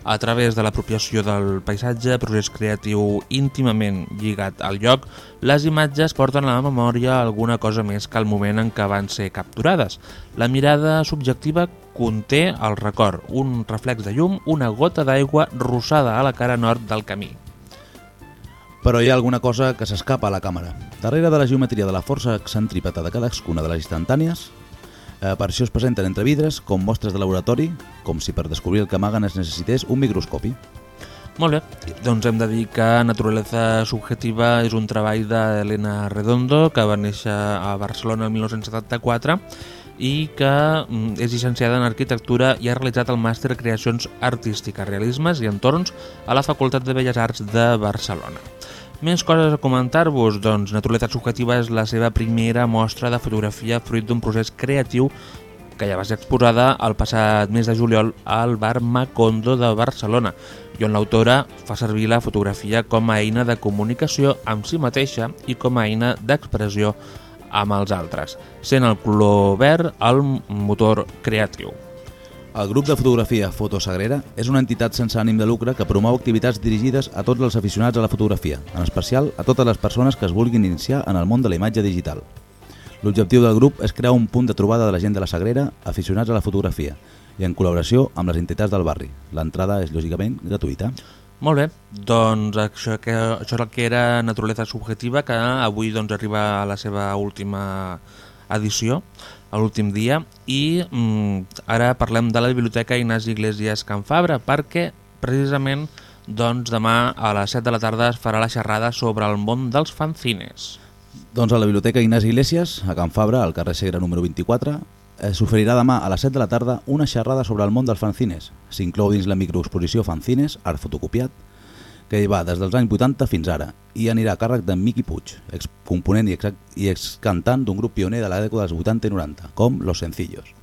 A través de l'apropiació del paisatge, procés creatiu íntimament lligat al lloc, les imatges porten a la memòria alguna cosa més que el moment en què van ser capturades. La mirada subjectiva conté el record, un reflex de llum, una gota d'aigua rossada a la cara nord del camí. Però hi ha alguna cosa que s'escapa a la càmera. Darrere de la geometria de la força excentrípeta de cadascuna de les instantànies, eh, per això es presenten entre vidres com mostres de laboratori, com si per descobrir el que amaguen es necessités un microscopi. Molt bé, doncs hem de dir que Naturaleza Subjetiva és un treball d'Helena Redondo, que va néixer a Barcelona el 1974 i que mm, és llicenciada en Arquitectura i ha realitzat el màster Creacions Artístiques, Realismes i Entorns a la Facultat de Belles Arts de Barcelona. Més coses a comentar-vos, doncs Naturaleza Subjetiva és la seva primera mostra de fotografia fruit d'un procés creatiu que ja va ser exposada el passat mes de juliol al bar Macondo de Barcelona i on l'autora fa servir la fotografia com a eina de comunicació amb si mateixa i com a eina d'expressió amb els altres, sent el color verd el motor creatiu. El grup de fotografia Fotosagrera és una entitat sense ànim de lucre que promou activitats dirigides a tots els aficionats a la fotografia, en especial a totes les persones que es vulguin iniciar en el món de la imatge digital. L'objectiu del grup és crear un punt de trobada de la gent de la Sagrera aficionats a la fotografia i en col·laboració amb les entitats del barri. L'entrada és lògicament gratuïta. Molt bé, doncs això, que, això és el que era Naturaleza Subjetiva, que avui doncs, arriba a la seva última edició, a l'últim dia, i mm, ara parlem de la Biblioteca Ignasi Iglesias Can Fabra, perquè precisament doncs, demà a les 7 de la tarda es farà la xerrada sobre el món dels fanzines. Doncs a la Biblioteca Ignasi Iglesias, a Can Fabra, al carrer Segre número 24, eh, s'oferirà demà a les 7 de la tarda una xerrada sobre el món dels fanzines. S'inclou dins la microexposició Fanzines, art fotocopiat, que hi va des dels anys 80 fins ara i anirà a càrrec de Miqui Puig, excomponent i, ex i excantant d'un grup pioner de la dècada dels 80 i 90, com Los Sencillos.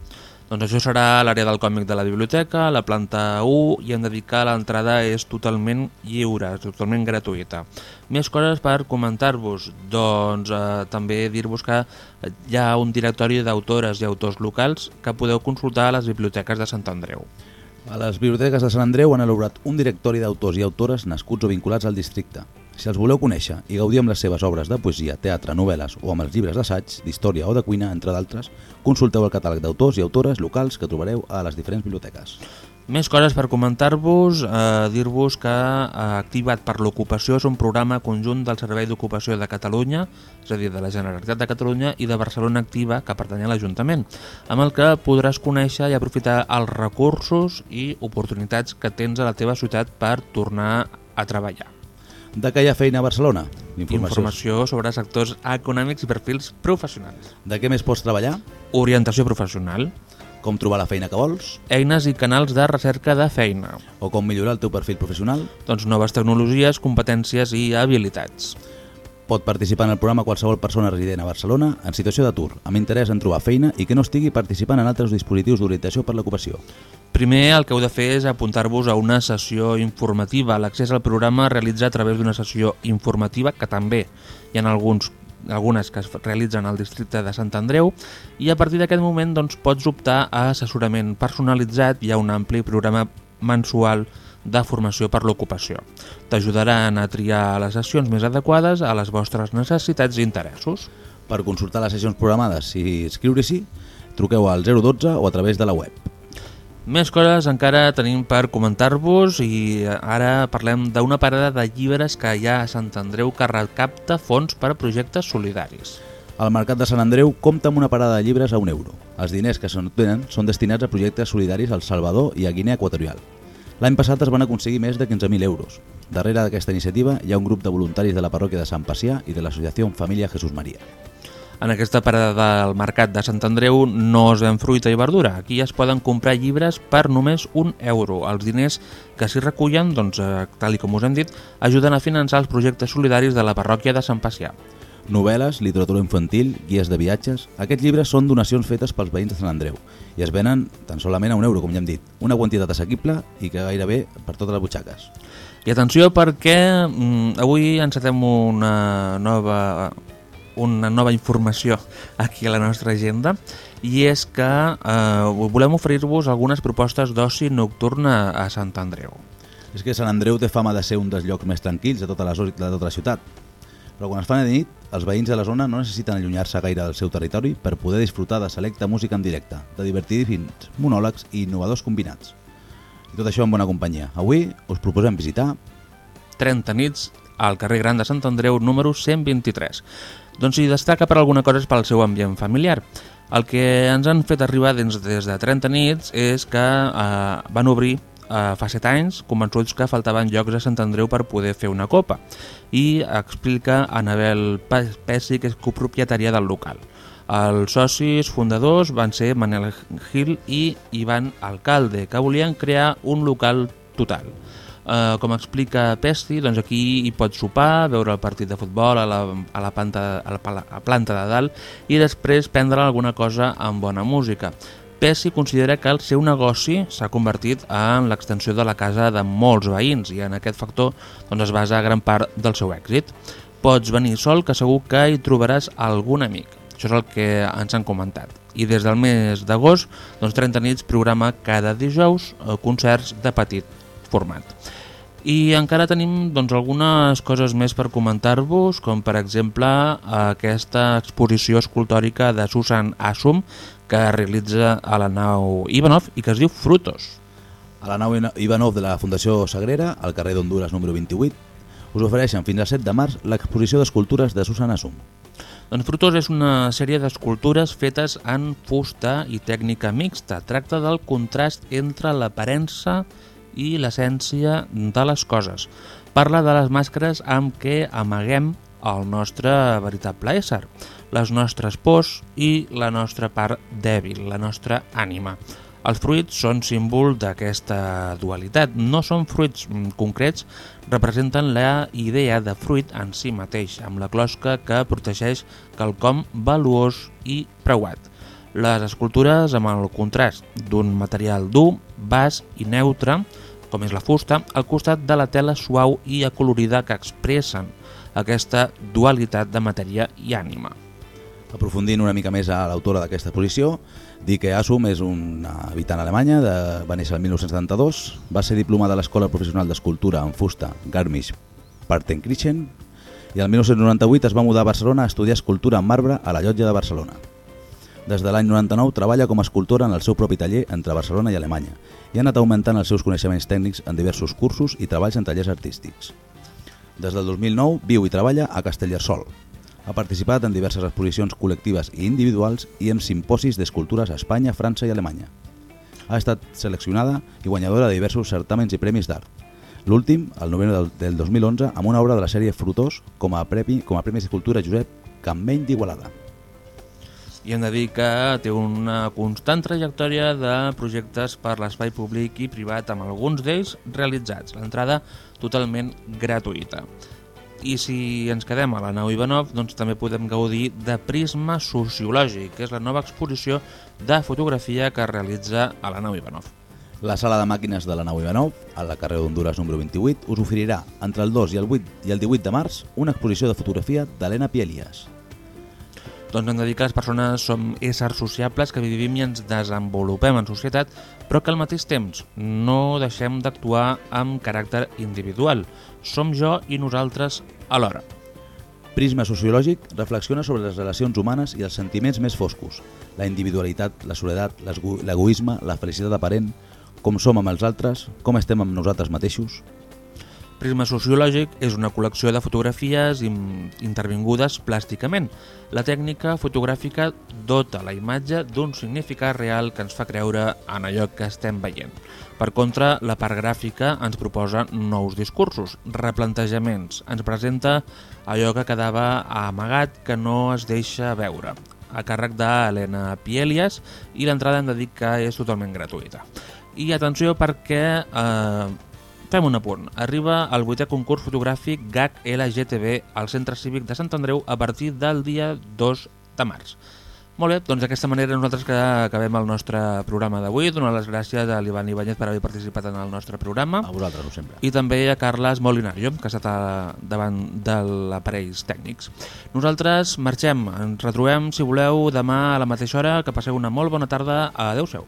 Doncs això serà l'àrea del còmic de la biblioteca, la planta 1, i hem de dir que l'entrada és totalment lliure, és totalment gratuïta. Més coses per comentar-vos, doncs eh, també dir-vos que hi ha un directori d'autores i autors locals que podeu consultar a les biblioteques de Sant Andreu. A les biblioteques de Sant Andreu han elaborat un directori d'autors i autores nascuts o vinculats al districte. Si els voleu conèixer i gaudir amb les seves obres de poesia, teatre, novel·les o amb els llibres d'assaig, d'història o de cuina, entre d'altres, consulteu el catàleg d'autors i autores locals que trobareu a les diferents biblioteques. Més coses per comentar-vos, eh, dir-vos que eh, Activat per l'Ocupació és un programa conjunt del Servei d'Ocupació de Catalunya, és a dir, de la Generalitat de Catalunya i de Barcelona Activa, que pertany a l'Ajuntament, amb el que podràs conèixer i aprofitar els recursos i oportunitats que tens a la teva ciutat per tornar a treballar. Ha feina a Barcelona? Informació sobre sectors econòmics i perfils professionals. De què més pots treballar? Orientació professional. Com trobar la feina que vols? Eines i canals de recerca de feina. O com millorar el teu perfil professional? Doncs noves tecnologies, competències i habilitats. Pot participar en el programa qualsevol persona resident a Barcelona en situació d'atur, amb interès en trobar feina i que no estigui participant en altres dispositius d'orientació per l'ocupació. Primer el que heu de fer és apuntar-vos a una sessió informativa. L'accés al programa es realitza a través d'una sessió informativa que també hi ha alguns algunes que es realitzen al districte de Sant Andreu i a partir d'aquest moment doncs, pots optar a assessorament personalitzat i a un ampli programa mensual de formació per l'ocupació. T'ajudaran a triar les sessions més adequades a les vostres necessitats i interessos. Per consultar les sessions programades i inscriure-s'hi, truqueu al 012 o a través de la web. Més coses encara tenim per comentar-vos i ara parlem d'una parada de llibres que hi ha a Sant Andreu que recapta fons per a projectes solidaris. El Mercat de Sant Andreu compta amb una parada de llibres a un euro. Els diners que s'obtenen són destinats a projectes solidaris al Salvador i a Guinea Equatorial. L'any passat es van aconseguir més de 15.000 euros. Darrere d'aquesta iniciativa hi ha un grup de voluntaris de la parròquia de Sant Pacià i de l'associació Família Jesús Maria. En aquesta parada del Mercat de Sant Andreu no es ven fruita i verdura. Aquí es poden comprar llibres per només un euro. Els diners que s'hi recullen, doncs, eh, tal i com us hem dit, ajuden a finançar els projectes solidaris de la parròquia de Sant Pacià. Novel·les, literatura infantil, guies de viatges... Aquests llibres són donacions fetes pels veïns de Sant Andreu i es venen tan solament a un euro, com ja hem dit. Una quantitat assequible i que gairebé per totes les butxaques. I atenció perquè mm, avui encetem una nova, una nova informació aquí a la nostra agenda i és que eh, volem oferir-vos algunes propostes d'oci nocturna a Sant Andreu. És que Sant Andreu té fama de ser un dels llocs més tranquils de tota la, de tota la ciutat. Però quan es fa de nit, els veïns de la zona no necessiten allunyar-se gaire del seu territori per poder disfrutar de selecta música en directe, de divertidíssims monòlegs i innovadors combinats. I tot això en bona companyia. Avui us proposem visitar 30 nits al carrer Gran de Sant Andreu, número 123. Doncs si destaca per alguna cosa és pel seu ambient familiar. El que ens han fet arribar des de 30 nits és que eh, van obrir eh, fa 7 anys, convençuts que faltaven llocs a Sant Andreu per poder fer una copa. I explica Anabel Pessi, que és copropietària del local. Els socis fundadors van ser Manel Gil i Ivan Alcalde, que volien crear un local total. Uh, com explica Pesti, doncs aquí hi pot sopar, veure el partit de futbol a la, a la, planta, a la, a la planta de dalt i després prendre alguna cosa amb bona música. Pessi considera que el seu negoci s'ha convertit en l'extensió de la casa de molts veïns i en aquest factor doncs, es basa gran part del seu èxit. Pots venir sol que segur que hi trobaràs algun amic. Això és el que ens han comentat. I des del mes d'agost, doncs 30 nits programa cada dijous eh, concerts de petit format. I encara tenim doncs, algunes coses més per comentar-vos, com per exemple aquesta exposició escultòrica de Susan Assum que realitza a la nau Ivanov i que es diu Frutos. A la nau Ivanov de la Fundació Sagrera, al carrer d'Honduras número 28, us ofereixen fins al 7 de març l'exposició d'escultures de Susan Assum. Doncs Frutos és una sèrie d'escultures fetes en fusta i tècnica mixta. Tracta del contrast entre l'aparença i i l'essència de les coses. Parla de les màscares amb què amaguem el nostre veritable ésser, les nostres pors i la nostra part dèbil, la nostra ànima. Els fruits són símbol d'aquesta dualitat, no són fruits concrets, representen la idea de fruit en si mateix, amb la closca que protegeix quelcom valuós i preuat. Les escultures amb el contrast d'un material dur, bas i neutre, com és la fusta, al costat de la tela suau i acolorida que expressen aquesta dualitat de matèria i ànima. Aprofundint una mica més a l'autora d'aquesta exposició, dir que Asum és una habitant alemanya, de, va néixer el 1972, va ser diplomada a l'Escola Professional d'Escultura en Fusta Garmisch Partenkirchen i el 1998 es va mudar a Barcelona a estudiar escultura en marbre a la Llotja de Barcelona. Des de l'any 99 treballa com a escultora en el seu propi taller entre Barcelona i Alemanya i ha anat augmentant els seus coneixements tècnics en diversos cursos i treballs en tallers artístics. Des del 2009 viu i treballa a Castellersol. Ha participat en diverses exposicions col·lectives i individuals i en simposis d'escultures a Espanya, França i Alemanya. Ha estat seleccionada i guanyadora de diversos certàmens i premis d'art. L'últim, el novembre del 2011, amb una obra de la sèrie Frutós com a premi, com a Premi d'Escultura Josep Campeny d'Igualada i hem de dir que té una constant trajectòria de projectes per l'espai públic i privat amb alguns d'ells realitzats, l'entrada totalment gratuïta. I si ens quedem a la nau Ivanov, doncs també podem gaudir de Prisma Sociològic, que és la nova exposició de fotografia que es realitza a la nau Ivanov. La sala de màquines de la nau Ivanov, a la carrera d'Honduras número 28, us oferirà entre el 2 i el, 8 i el 18 de març una exposició de fotografia d'Helena Pielias. Doncs hem de dir que les persones som éssers sociables que vivim i ens desenvolupem en societat, però que al mateix temps no deixem d'actuar amb caràcter individual. Som jo i nosaltres alhora. Prisma sociològic reflexiona sobre les relacions humanes i els sentiments més foscos, la individualitat, la soledat, l'egoisme, la felicitat aparent, com som amb els altres, com estem amb nosaltres mateixos, Prisma sociològic és una col·lecció de fotografies intervingudes plàsticament. La tècnica fotogràfica dota la imatge d'un significat real que ens fa creure en allò que estem veient. Per contra, la part gràfica ens proposa nous discursos, replantejaments, ens presenta allò que quedava amagat que no es deixa veure a càrrec d'Helena Pielias i l'entrada hem de dir que és totalment gratuïta. I atenció perquè eh, Fem un apunt. Arriba el vuitè concurs fotogràfic GAC LGTB al Centre Cívic de Sant Andreu a partir del dia 2 de març. Molt bé, doncs d'aquesta manera nosaltres que acabem el nostre programa d'avui. Donar les gràcies a l'Ivan Ibáñez per haver participat en el nostre programa. A vosaltres, ho sempre. I també a Carles Molinario, que ha estat a, davant de l'aparells tècnics. Nosaltres marxem, ens retrobem, si voleu, demà a la mateixa hora. Que passeu una molt bona tarda. Adéu-siau.